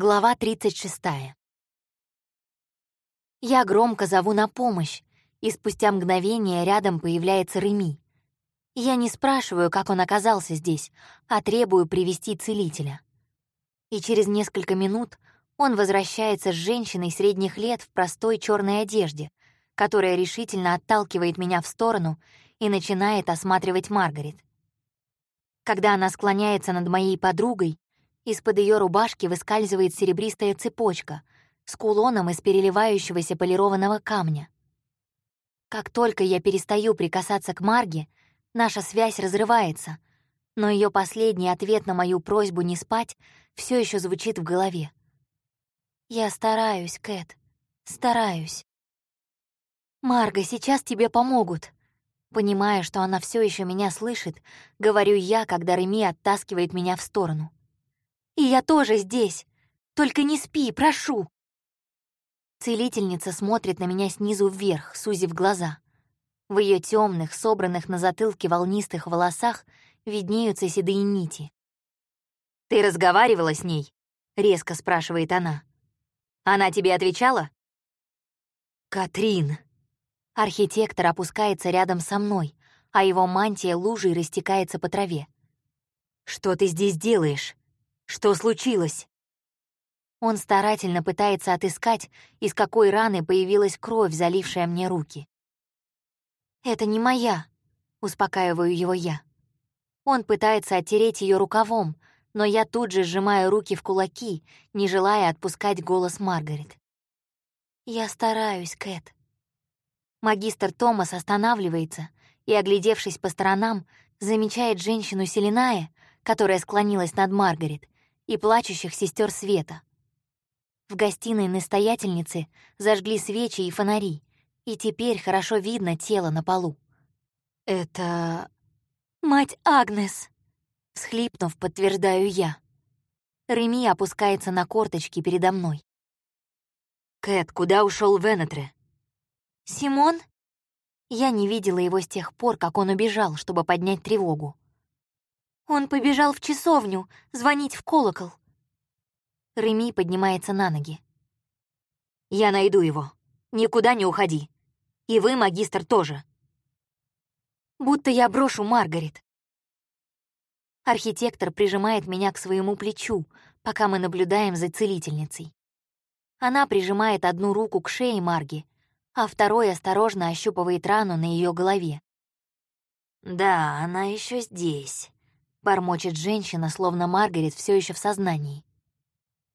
Глава 36. Я громко зову на помощь, и спустя мгновение рядом появляется Реми. Я не спрашиваю, как он оказался здесь, а требую привести целителя. И через несколько минут он возвращается с женщиной средних лет в простой черной одежде, которая решительно отталкивает меня в сторону и начинает осматривать Маргарет. Когда она склоняется над моей подругой, из-под ее рубашки выскальзывает серебристая цепочка с кулоном из переливающегося полированного камня. Как только я перестаю прикасаться к Марге, наша связь разрывается, но ее последний ответ на мою просьбу не спать все еще звучит в голове. «Я стараюсь, Кэт, стараюсь». «Марга, сейчас тебе помогут», Понимая, что она все еще меня слышит, говорю я, когда Реми оттаскивает меня в сторону. И я тоже здесь. Только не спи, прошу. Целительница смотрит на меня снизу вверх, сузив глаза. В ее темных, собранных на затылке волнистых волосах виднеются седые нити. «Ты разговаривала с ней?» — резко спрашивает она. «Она тебе отвечала?» «Катрин!» Архитектор опускается рядом со мной, а его мантия лужей растекается по траве. «Что ты здесь делаешь?» Что случилось?» Он старательно пытается отыскать, из какой раны появилась кровь, залившая мне руки. «Это не моя», — успокаиваю его я. Он пытается оттереть ее рукавом, но я тут же сжимаю руки в кулаки, не желая отпускать голос Маргарет. «Я стараюсь, Кэт». Магистр Томас останавливается и, оглядевшись по сторонам, замечает женщину Селиная, которая склонилась над Маргарет, и плачущих сестер Света. В гостиной настоятельницы зажгли свечи и фонари, и теперь хорошо видно тело на полу. «Это... мать Агнес!» Всхлипнув, подтверждаю я. Реми опускается на корточки передо мной. «Кэт, куда ушел Венетре?» «Симон?» Я не видела его с тех пор, как он убежал, чтобы поднять тревогу. Он побежал в часовню, звонить в колокол. Реми поднимается на ноги. «Я найду его. Никуда не уходи. И вы, магистр, тоже». Будто я брошу Маргарет. Архитектор прижимает меня к своему плечу, пока мы наблюдаем за целительницей. Она прижимает одну руку к шее Марги, а второй осторожно ощупывает рану на ее голове. «Да, она еще здесь», Бормочет женщина, словно Маргарет все еще в сознании.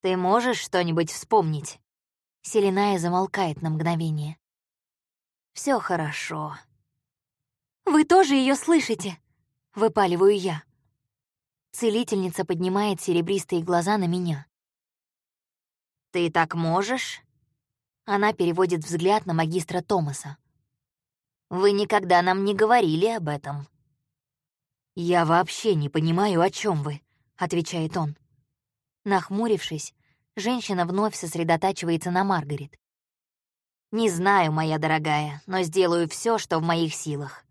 «Ты можешь что-нибудь вспомнить?» Селиная замолкает на мгновение. Все хорошо». «Вы тоже ее слышите?» — выпаливаю я. Целительница поднимает серебристые глаза на меня. «Ты так можешь?» Она переводит взгляд на магистра Томаса. «Вы никогда нам не говорили об этом». «Я вообще не понимаю, о чем вы», — отвечает он. Нахмурившись, женщина вновь сосредотачивается на Маргарет. «Не знаю, моя дорогая, но сделаю все, что в моих силах».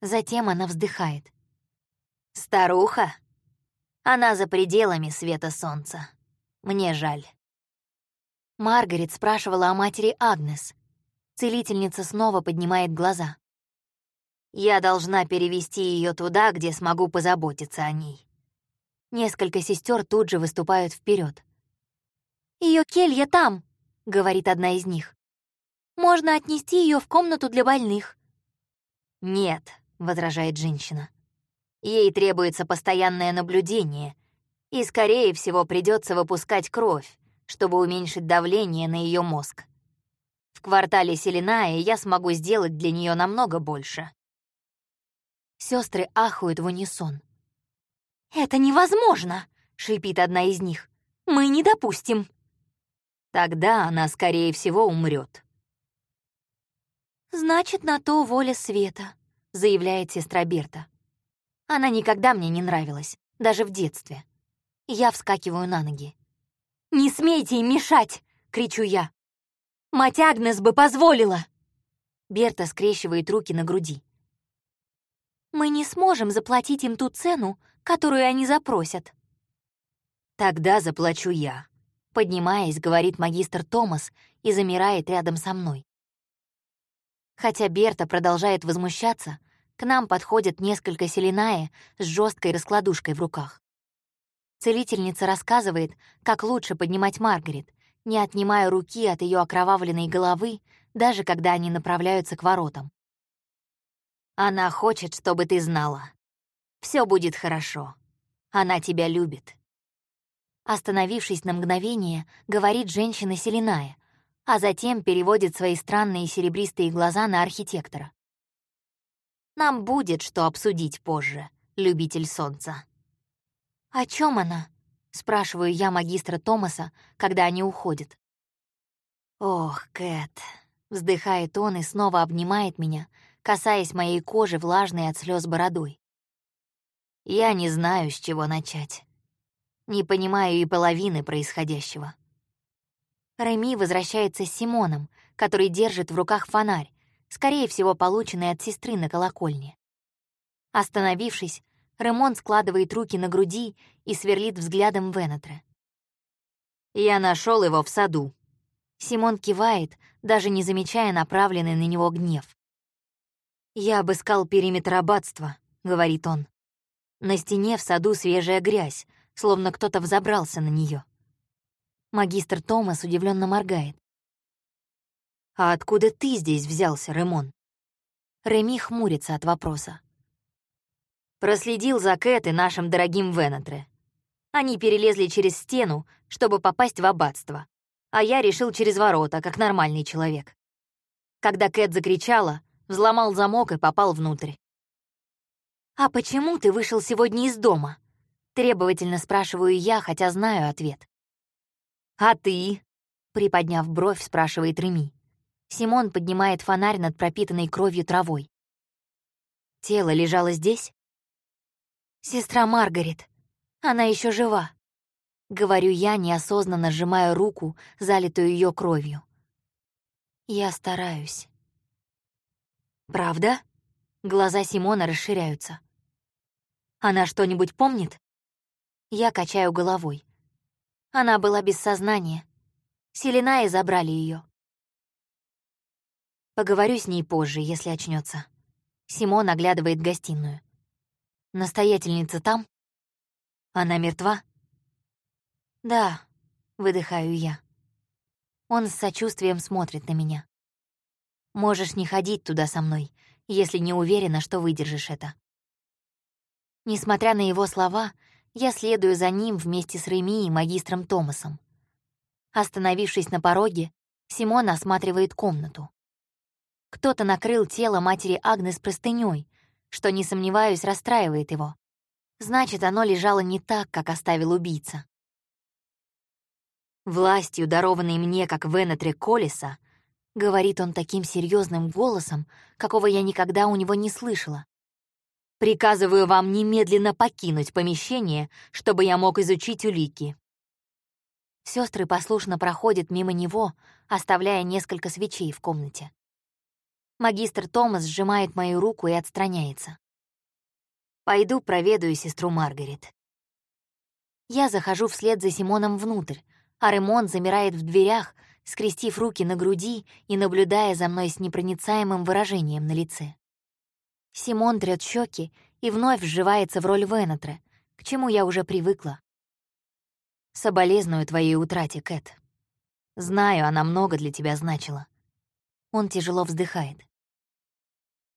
Затем она вздыхает. «Старуха? Она за пределами света солнца. Мне жаль». Маргарет спрашивала о матери Агнес. Целительница снова поднимает глаза. Я должна перевести ее туда, где смогу позаботиться о ней. Несколько сестер тут же выступают вперед. Ее келья там, говорит одна из них. Можно отнести ее в комнату для больных. Нет, возражает женщина. Ей требуется постоянное наблюдение, и, скорее всего, придется выпускать кровь, чтобы уменьшить давление на ее мозг. В квартале Селиная я смогу сделать для нее намного больше. Сестры ахают в унисон. «Это невозможно!» — шипит одна из них. «Мы не допустим!» Тогда она, скорее всего, умрет. «Значит, на то воля света», — заявляет сестра Берта. Она никогда мне не нравилась, даже в детстве. Я вскакиваю на ноги. «Не смейте им мешать!» — кричу я. «Мать Агнес бы позволила!» Берта скрещивает руки на груди. Мы не сможем заплатить им ту цену, которую они запросят. Тогда заплачу я. Поднимаясь, говорит магистр Томас и замирает рядом со мной. Хотя Берта продолжает возмущаться, к нам подходят несколько селеная с жесткой раскладушкой в руках. Целительница рассказывает, как лучше поднимать Маргарет, не отнимая руки от ее окровавленной головы, даже когда они направляются к воротам. Она хочет, чтобы ты знала. Все будет хорошо. Она тебя любит. Остановившись на мгновение, говорит женщина Селиная, а затем переводит свои странные серебристые глаза на архитектора. «Нам будет что обсудить позже, любитель солнца». «О чем она?» — спрашиваю я магистра Томаса, когда они уходят. «Ох, Кэт», — вздыхает он и снова обнимает меня, касаясь моей кожи влажной от слез бородой. «Я не знаю, с чего начать. Не понимаю и половины происходящего. Реми возвращается с Симоном, который держит в руках фонарь, скорее всего, полученный от сестры на колокольне. Остановившись, Ремон складывает руки на груди и сверлит взглядом Венетре. «Я нашел его в саду». Симон кивает, даже не замечая направленный на него гнев. «Я обыскал периметр аббатства», — говорит он. На стене в саду свежая грязь, словно кто-то взобрался на нее. Магистр Томас удивленно моргает. «А откуда ты здесь взялся, Ремон?» Реми хмурится от вопроса. Проследил за Кэт и нашим дорогим Венетре. Они перелезли через стену, чтобы попасть в аббатство, а я решил через ворота, как нормальный человек. Когда Кэт закричала, взломал замок и попал внутрь. «А почему ты вышел сегодня из дома?» Требовательно спрашиваю я, хотя знаю ответ. «А ты?» — приподняв бровь, спрашивает Реми. Симон поднимает фонарь над пропитанной кровью травой. Тело лежало здесь? Сестра Маргарет. Она еще жива. Говорю я, неосознанно сжимая руку, залитую ее кровью. Я стараюсь. Правда? Глаза Симона расширяются. Она что-нибудь помнит? Я качаю головой. Она была без сознания. Селена и забрали ее. Поговорю с ней позже, если очнется. Симон оглядывает гостиную. Настоятельница там? Она мертва? Да, выдыхаю я. Он с сочувствием смотрит на меня. Можешь не ходить туда со мной, если не уверена, что выдержишь это. Несмотря на его слова, я следую за ним вместе с Реми и магистром Томасом. Остановившись на пороге, Симон осматривает комнату. Кто-то накрыл тело матери Агнес простынёй, что, не сомневаюсь, расстраивает его. Значит, оно лежало не так, как оставил убийца. «Властью, дарованной мне, как Венетре Колеса», — говорит он таким серьезным голосом, какого я никогда у него не слышала, Приказываю вам немедленно покинуть помещение, чтобы я мог изучить улики». Сестры послушно проходят мимо него, оставляя несколько свечей в комнате. Магистр Томас сжимает мою руку и отстраняется. «Пойду проведаю сестру Маргарет». Я захожу вслед за Симоном внутрь, а Ремон замирает в дверях, скрестив руки на груди и наблюдая за мной с непроницаемым выражением на лице. Симон трёт щеки и вновь вживается в роль Венетра, к чему я уже привыкла. Соболезную твоей утрате, Кэт. Знаю, она много для тебя значила. Он тяжело вздыхает.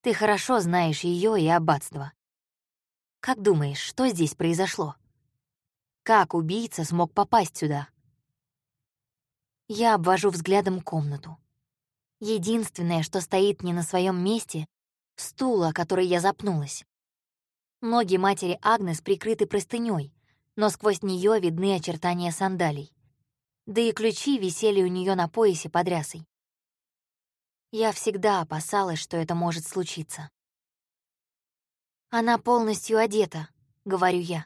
Ты хорошо знаешь ее и аббатство. Как думаешь, что здесь произошло? Как убийца смог попасть сюда? Я обвожу взглядом комнату. Единственное, что стоит не на своем месте, стула, о который я запнулась. Ноги матери Агнес прикрыты простыней, но сквозь нее видны очертания сандалий. Да и ключи висели у нее на поясе под рясой. Я всегда опасалась, что это может случиться. «Она полностью одета», — говорю я,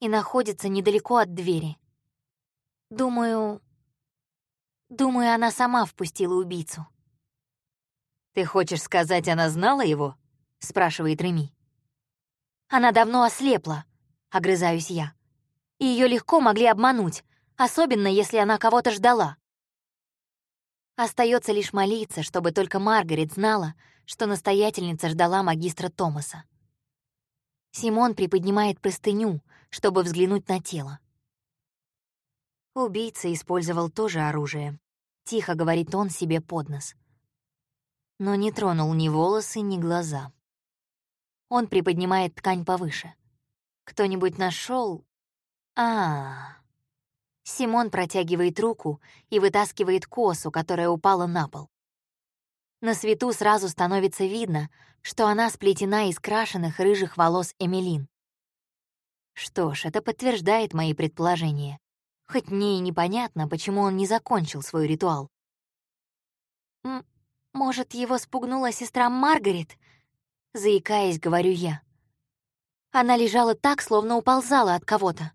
и находится недалеко от двери. Думаю... Думаю, она сама впустила убийцу. «Ты хочешь сказать, она знала его?» — спрашивает Реми. «Она давно ослепла», — огрызаюсь я. «И её легко могли обмануть. особенно если она кого-то ждала. Остается лишь молиться, чтобы только Маргарет знала, что настоятельница ждала магистра Томаса. Симон приподнимает простыню, чтобы взглянуть на тело. Убийца использовал тоже оружие. Тихо говорит он себе под нос. Но не тронул ни волосы, ни глаза. Он приподнимает ткань повыше. Кто-нибудь нашел? А, -а, а Симон протягивает руку и вытаскивает косу, которая упала на пол. На свету сразу становится видно, что она сплетена из крашеных рыжих волос Эмилин. Что ж, это подтверждает мои предположения. Хоть мне и непонятно, почему он не закончил свой ритуал. М «Может, его спугнула сестра Маргарет?» Заикаясь, говорю я. Она лежала так, словно уползала от кого-то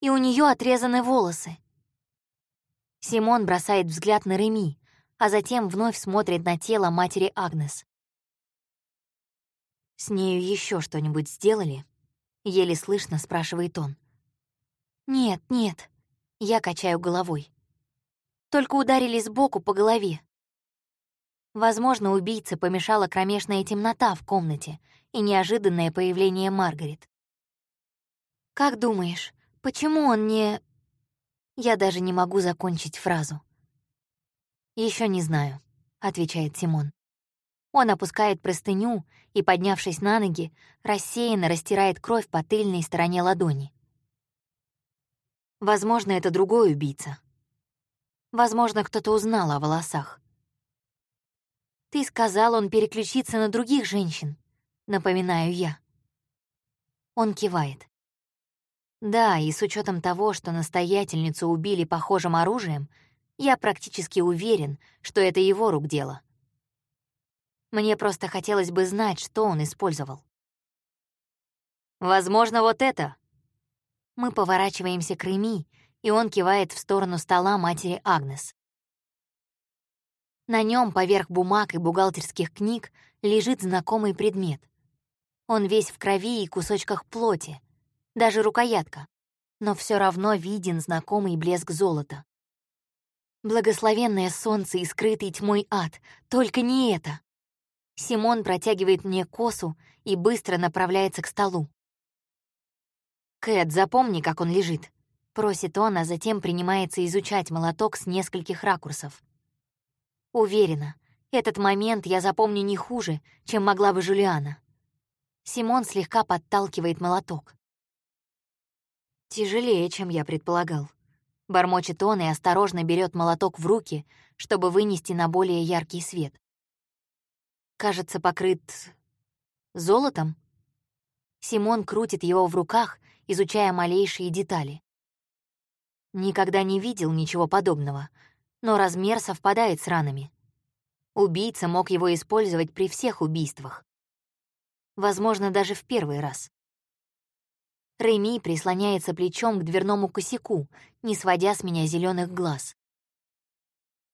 и у нее отрезаны волосы. Симон бросает взгляд на Реми, а затем вновь смотрит на тело матери Агнес. «С нею еще что-нибудь сделали?» — еле слышно спрашивает он. «Нет, нет», — я качаю головой. «Только ударили сбоку по голове». Возможно, убийце помешала кромешная темнота в комнате и неожиданное появление Маргарет. «Как думаешь, Почему он не... Я даже не могу закончить фразу. Еще не знаю», — отвечает Симон. Он опускает простыню и, поднявшись на ноги, рассеянно растирает кровь по тыльной стороне ладони. Возможно, это другой убийца. Возможно, кто-то узнал о волосах. «Ты сказал, он переключится на других женщин», — напоминаю я. Он кивает. Да, и с учетом того, что настоятельницу убили похожим оружием, я практически уверен, что это его рук дело. Мне просто хотелось бы знать, что он использовал. «Возможно, вот это». Мы поворачиваемся к Реми, и он кивает в сторону стола матери Агнес. На нем поверх бумаг и бухгалтерских книг лежит знакомый предмет. Он весь в крови и кусочках плоти, даже рукоятка, но все равно виден знакомый блеск золота. Благословенное солнце и скрытый тьмой ад, только не это. Симон протягивает мне косу и быстро направляется к столу. «Кэт, запомни, как он лежит», — просит он, а затем принимается изучать молоток с нескольких ракурсов. Уверена, этот момент я запомню не хуже, чем могла бы Жулиана. Симон слегка подталкивает молоток. Тяжелее, чем я предполагал. Бормочет он и осторожно берет молоток в руки, чтобы вынести на более яркий свет. Кажется, покрыт золотом. Симон крутит его в руках, изучая малейшие детали. Никогда не видел ничего подобного, но размер совпадает с ранами. Убийца мог его использовать при всех убийствах. Возможно, даже в первый раз. Реми прислоняется плечом к дверному косяку, не сводя с меня зеленых глаз.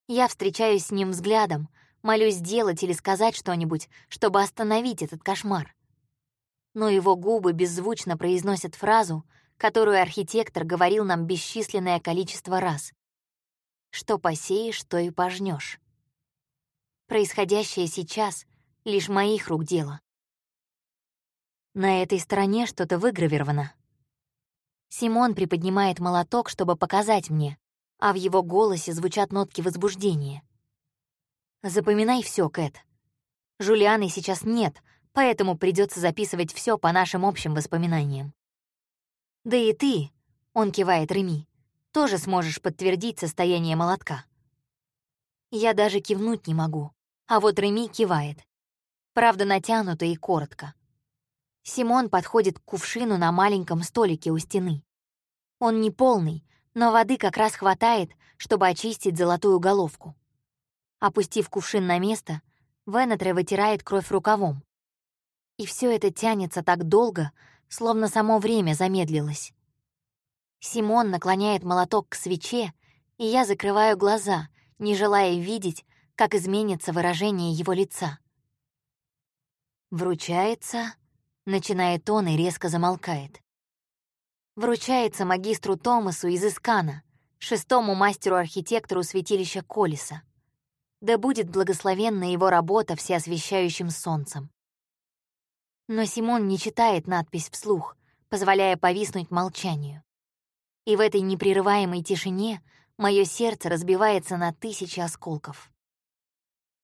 Я встречаюсь с ним взглядом, молюсь сделать или сказать что-нибудь, чтобы остановить этот кошмар. Но его губы беззвучно произносят фразу, которую архитектор говорил нам бесчисленное количество раз. «Что посеешь, то и пожнешь». Происходящее сейчас — лишь моих рук дело. На этой стороне что-то выгравировано. Симон приподнимает молоток, чтобы показать мне, а в его голосе звучат нотки возбуждения. «Запоминай все, Кэт. Жулианы сейчас нет, поэтому придется записывать все по нашим общим воспоминаниям. Да и ты, — он кивает Реми, — тоже сможешь подтвердить состояние молотка. Я даже кивнуть не могу, а вот Реми кивает. Правда, натянуто и коротко. Симон подходит к кувшину на маленьком столике у стены. Он не полный, но воды как раз хватает, чтобы очистить золотую головку. Опустив кувшин на место, Венетре вытирает кровь рукавом. И все это тянется так долго, словно само время замедлилось. Симон наклоняет молоток к свече, и я закрываю глаза, не желая видеть, как изменится выражение его лица. Вручается Начинает он и резко замолкает. вручается магистру Томасу из Искана, шестому мастеру-архитектору святилища Колеса. Да будет благословенна его работа всеосвещающим солнцем. Но Симон не читает надпись вслух, позволяя повиснуть молчанию. И в этой непрерываемой тишине мое сердце разбивается на тысячи осколков.